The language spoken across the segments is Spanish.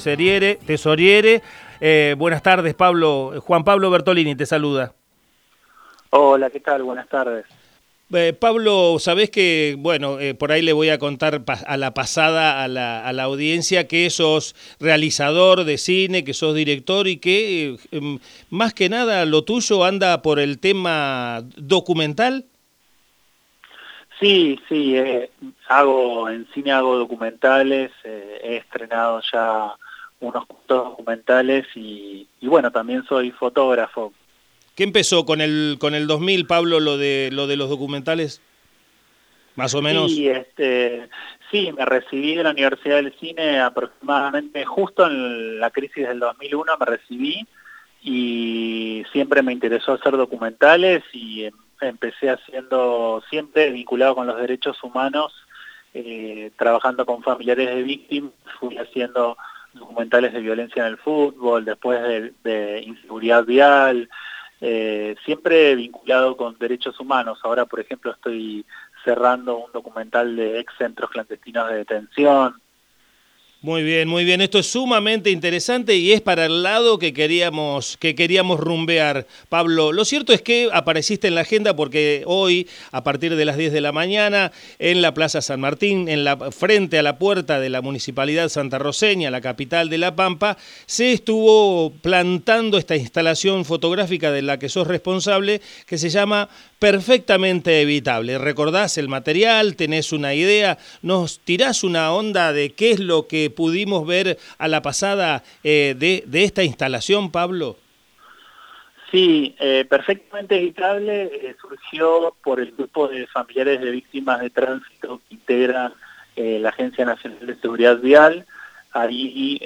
Tesoriere, tesoriere. Eh, buenas tardes, Pablo. Juan Pablo Bertolini te saluda. Hola, ¿qué tal? Buenas tardes. Eh, Pablo, sabés que, bueno, eh, por ahí le voy a contar a la pasada a la, a la, audiencia que sos realizador de cine, que sos director y que em, más que nada lo tuyo anda por el tema documental. Sí, sí, hago en cine hago documentales, he estrenado ya unos documentales y, bueno, también soy fotógrafo. ¿Qué empezó con el con el 2000, Pablo, lo de lo de los documentales? Más o menos. Sí, este, sí, me recibí de la Universidad del Cine aproximadamente justo en la crisis del 2001 me recibí y siempre me interesó hacer documentales y em, empecé haciendo siempre vinculado con los derechos humanos, eh, trabajando con familiares de víctimas, fui haciendo documentales de violencia en el fútbol, después de, inseguridad vial, eh, siempre vinculado con derechos humanos. Ahora, por ejemplo, estoy cerrando un documental de ex centros clandestinos de detención. Muy bien, muy bien. Esto es sumamente interesante y es para el lado que queríamos, que queríamos rumbear. Pablo, lo cierto es que apareciste en la agenda porque hoy, a partir de las 10 de la mañana, en la Plaza San Martín, en la, frente a la puerta de la Municipalidad Santa Roseña, la capital de La Pampa, se estuvo plantando esta instalación fotográfica de la que sos responsable, que se llama Perfectamente Evitable. ¿Recordás el material? ¿Tenés una idea? ¿Nos tirás una onda de qué es lo que pudimos ver a la pasada eh, de, esta instalación, Pablo? Sí, eh, perfectamente evitable eh, surgió por el grupo de familiares de víctimas de tránsito que integra eh, la Agencia Nacional de Seguridad Vial. Ahí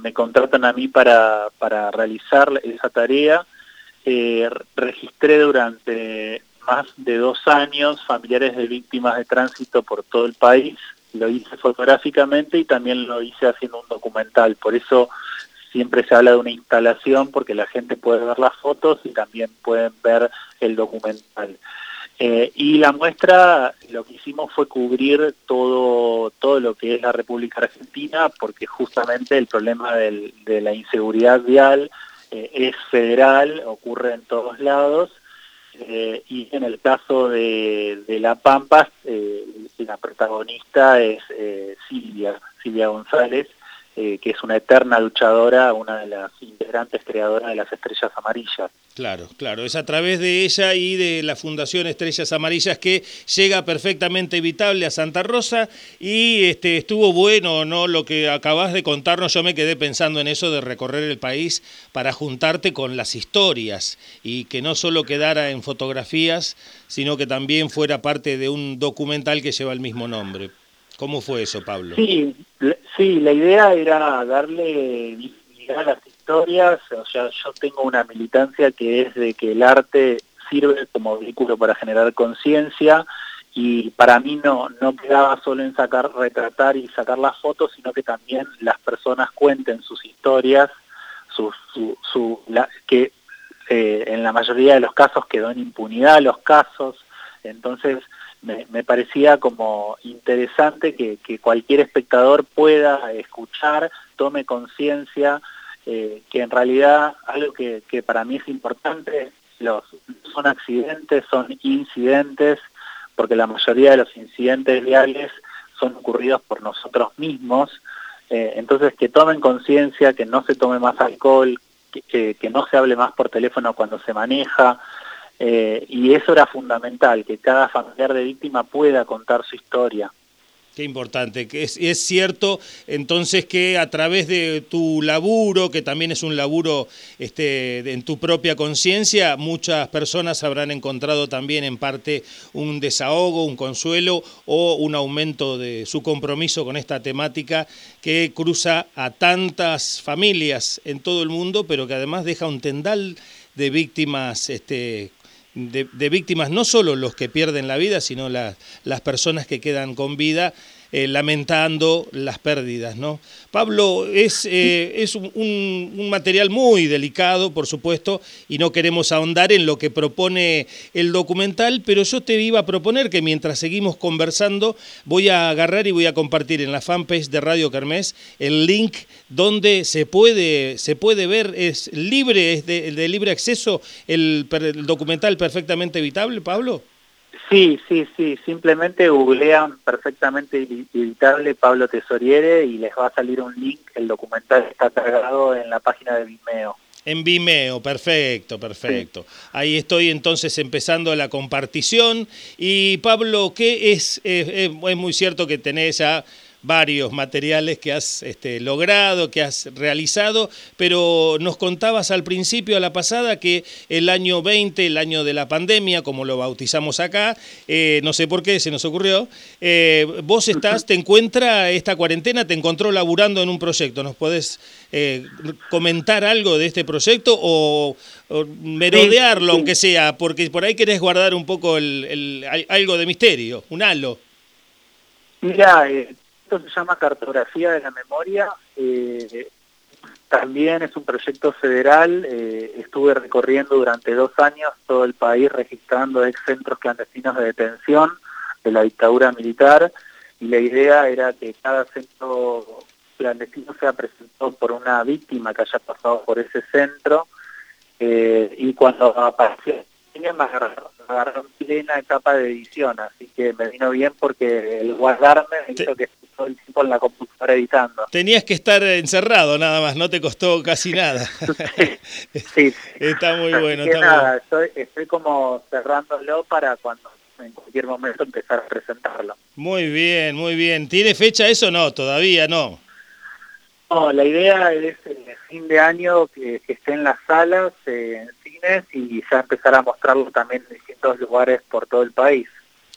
me contratan a mí para, para realizar esa tarea. registré durante más de dos años familiares de víctimas de tránsito por todo el país lo hice fotográficamente y también lo hice haciendo un documental. Por eso siempre se habla de una instalación porque la gente puede ver las fotos y también pueden ver el documental. Eh, y la muestra lo que hicimos fue cubrir todo, todo lo que es la República Argentina porque justamente el problema del, de la inseguridad vial eh, es federal, ocurre en todos lados eh, y en el caso de, de La Pampa, eh, la protagonista es eh, Silvia, Silvia González, eh, que es una eterna luchadora, una de las integrantes creadoras de las Estrellas Amarillas. Claro, claro, es a través de ella y de la Fundación Estrellas Amarillas que llega perfectamente evitable a Santa Rosa y este, estuvo bueno no lo que acabas de contarnos, yo me quedé pensando en eso de recorrer el país para juntarte con las historias y que no solo quedara en fotografías, sino que también fuera parte de un documental que lleva el mismo nombre. ¿Cómo fue eso, Pablo? Sí, sí, la idea era darle visibilidad a las o sea, yo tengo una militancia que es de que el arte sirve como vehículo para generar conciencia y para mí no, no quedaba solo en sacar, retratar y sacar las fotos, sino que también las personas cuenten sus historias, que eh, en la mayoría de los casos quedó en impunidad los casos, entonces me, parecía como interesante que, cualquier espectador pueda escuchar, tome conciencia, eh, que en realidad algo que, que, para mí es importante, los, son accidentes, son incidentes, porque la mayoría de los incidentes viales son ocurridos por nosotros mismos, eh, entonces que tomen conciencia, que no se tome más alcohol, que, que, no se hable más por teléfono cuando se maneja, eh, y eso era fundamental, que cada familiar de víctima pueda contar su historia. Qué importante, que es, es, cierto entonces que a través de tu laburo, que también es un laburo este, en tu propia conciencia, muchas personas habrán encontrado también en parte un desahogo, un consuelo o un aumento de su compromiso con esta temática que cruza a tantas familias en todo el mundo, pero que además deja un tendal de víctimas este, de, víctimas, no solo los que pierden la vida, sino la, las personas que quedan con vida eh, lamentando las pérdidas. ¿no? Pablo, es, eh, es un, material muy delicado, por supuesto, y no queremos ahondar en lo que propone el documental, pero yo te iba a proponer que mientras seguimos conversando, voy a agarrar y voy a compartir en la fanpage de Radio Kermés el link donde se puede, se puede ver, es libre, es de, libre acceso el, el documental perfectamente evitable, Pablo. Sí, sí, sí, simplemente googlean perfectamente editable Pablo Tesoriere y les va a salir un link, el documental está cargado en la página de Vimeo. En Vimeo, perfecto, perfecto. Ahí estoy entonces empezando la compartición. Y Pablo, ¿qué es? es muy cierto que tenés ya varios materiales que has este, logrado, que has realizado, pero nos contabas al principio, a la pasada, que el año 20, el año de la pandemia, como lo bautizamos acá, eh, no sé por qué se nos ocurrió, eh, vos estás, te encuentra esta cuarentena, te encontró laburando en un proyecto, ¿nos podés eh, comentar algo de este proyecto o, merodearlo, aunque sea, porque por ahí querés guardar un poco algo de misterio, un halo? Mira, esto se llama Cartografía de la Memoria. Eh, también es un proyecto federal. Eh, estuve recorriendo durante dos años todo el país registrando ex centros clandestinos de detención de la dictadura militar y la idea era que cada centro clandestino sea presentado por una víctima que haya pasado por ese centro eh, y cuando apareció me agarró plena etapa de edición, así que me vino bien porque el guardarme me hizo que todo el tiempo en la computadora editando. Tenías que estar encerrado nada más, no te costó casi nada. sí, Está muy bueno. Está nada, Estoy, estoy como cerrándolo para cuando en cualquier momento empezar a presentarlo. Muy bien, muy bien. ¿Tiene fecha eso? No, todavía no. No, la idea es el fin de año que, esté en las salas, en cines y ya empezar a mostrarlo también en distintos lugares por todo el país.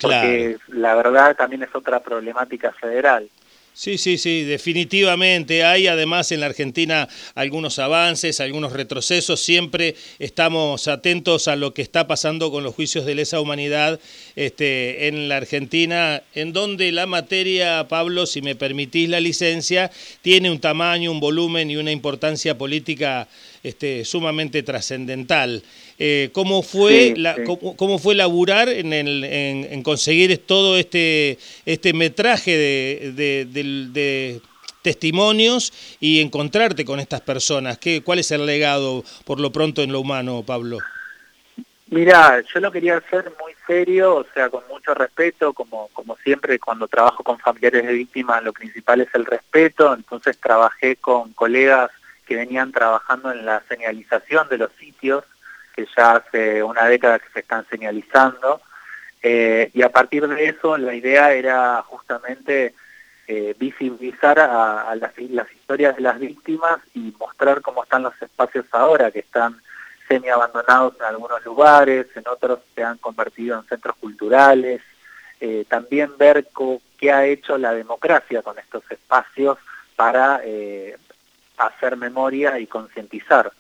Porque la verdad también es otra problemática federal. Sí, sí, sí, definitivamente. Hay además en la Argentina algunos avances, algunos retrocesos. Siempre estamos atentos a lo que está pasando con los juicios de lesa humanidad este, en la Argentina, en donde la materia, Pablo, si me permitís la licencia, tiene un tamaño, un volumen y una importancia política este, sumamente trascendental. Eh, ¿cómo, fue la, Cómo, fue laburar en, el, en, conseguir todo este, este metraje de, testimonios y encontrarte con estas personas? ¿Qué, ¿Cuál es el legado por lo pronto en lo humano, Pablo? Mira, yo lo quería hacer muy serio, o sea, con mucho respeto, como, como siempre cuando trabajo con familiares de víctimas, lo principal es el respeto, entonces trabajé con colegas que venían trabajando en la señalización de los sitios, que ya hace una década que se están señalizando, eh, y a partir de eso la idea era justamente eh, visibilizar a, las, historias de las víctimas y mostrar cómo están los espacios ahora, que están semi-abandonados en algunos lugares, en otros se han convertido en centros culturales, eh, también ver qué ha hecho la democracia con estos espacios para hacer memoria y concientizar.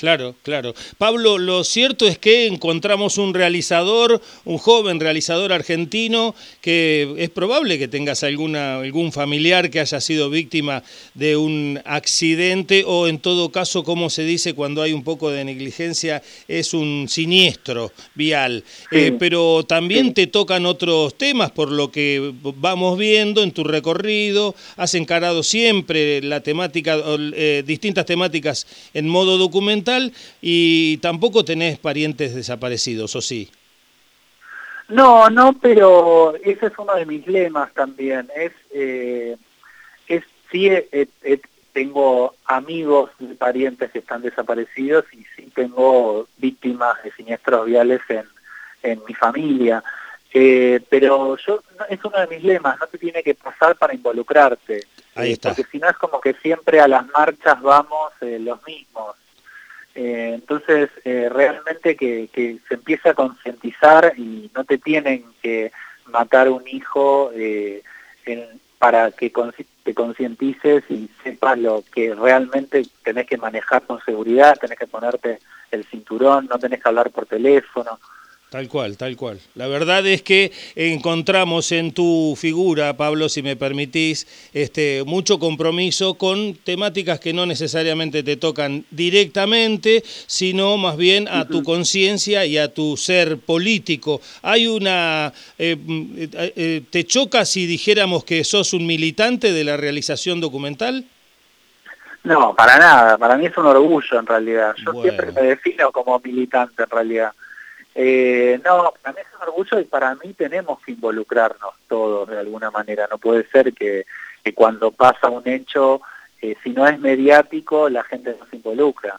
Claro, claro. Pablo, lo cierto es que encontramos un realizador, un joven realizador argentino, que es probable que tengas alguna, algún familiar que haya sido víctima de un accidente o en todo caso, como se dice cuando hay un poco de negligencia, es un siniestro vial. Eh, pero también te tocan otros temas, por lo que vamos viendo en tu recorrido, has encarado siempre la temática, eh, distintas temáticas en modo documental y tampoco tenés parientes desaparecidos, ¿o sí? No, no, pero ese es uno de mis lemas también. Es, eh, es sí, tengo amigos de parientes que están desaparecidos y sí tengo víctimas de siniestros viales en, en mi familia. Eh, pero yo es uno de mis lemas, no te tiene que pasar para involucrarte. Ahí está. Porque si no es como que siempre a las marchas vamos eh, los mismos. Eh, entonces, eh, realmente que, se empieza a concientizar y no te tienen que matar un hijo eh, para que te concientices y sepas lo que realmente tenés que manejar con seguridad, tenés que ponerte el cinturón, no tenés que hablar por teléfono. Tal cual, tal cual. La verdad es que encontramos en tu figura, Pablo, si me permitís, este, mucho compromiso con temáticas que no necesariamente te tocan directamente, sino más bien a tu conciencia y a tu ser político. Hay una... Eh, eh, eh, ¿Te choca si dijéramos que sos un militante de la realización documental? No, para nada. Para mí es un orgullo en realidad. Yo siempre me defino como militante en realidad. Eh, no, para mí es un orgullo y para mí tenemos que involucrarnos todos de alguna manera. No puede ser que, cuando pasa un hecho, eh, si no es mediático, la gente no se involucra.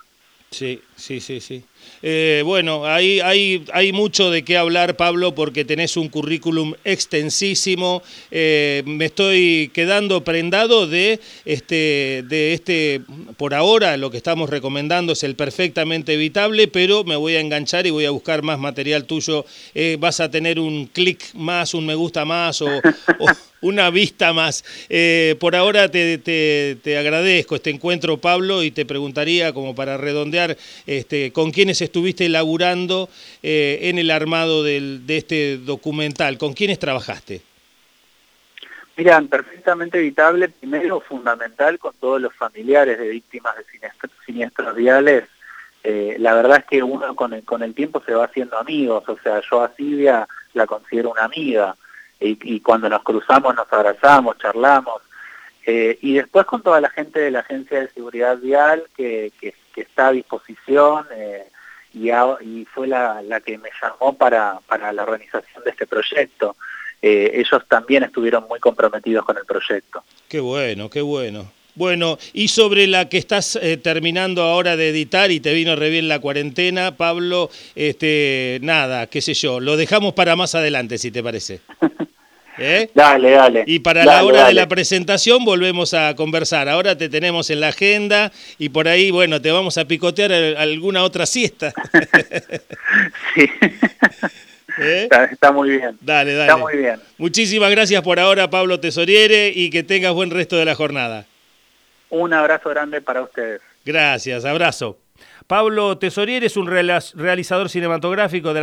Sí, sí, sí, sí. Eh, bueno, hay, hay, hay mucho de qué hablar, Pablo, porque tenés un currículum extensísimo. Eh, me estoy quedando prendado de este, de este, por ahora lo que estamos recomendando es el perfectamente evitable, pero me voy a enganchar y voy a buscar más material tuyo. Eh, vas a tener un clic más, un me gusta más o una vista más. Eh, por ahora te, te, agradezco este encuentro, Pablo, y te preguntaría, como para redondear, este, con quiénes estuviste laburando eh, en el armado del, de este documental, ¿con quiénes trabajaste? Mira, perfectamente evitable, primero fundamental con todos los familiares de víctimas de siniestros, viales. Eh, la verdad es que uno con el, con el tiempo se va haciendo amigos, o sea, yo a Silvia la considero una amiga y, cuando nos cruzamos nos abrazamos, charlamos. Eh, y después con toda la gente de la Agencia de Seguridad Vial que, que, está a disposición eh, y, y, fue la, la, que me llamó para, para la organización de este proyecto. Eh, ellos también estuvieron muy comprometidos con el proyecto. Qué bueno, qué bueno. Bueno, y sobre la que estás terminando ahora de editar y te vino re bien la cuarentena, Pablo, este, nada, qué sé yo, lo dejamos para más adelante, si te parece. ¿Eh? Dale, dale. Y para la hora de la presentación volvemos a conversar. Ahora te tenemos en la agenda y por ahí, bueno, te vamos a picotear alguna otra siesta. sí. ¿Eh? Está, muy bien. Dale, dale. Está muy bien. Muchísimas gracias por ahora, Pablo Tesoriere, y que tengas buen resto de la jornada. Un abrazo grande para ustedes. Gracias, abrazo. Pablo Tesoriere es un realizador cinematográfico de la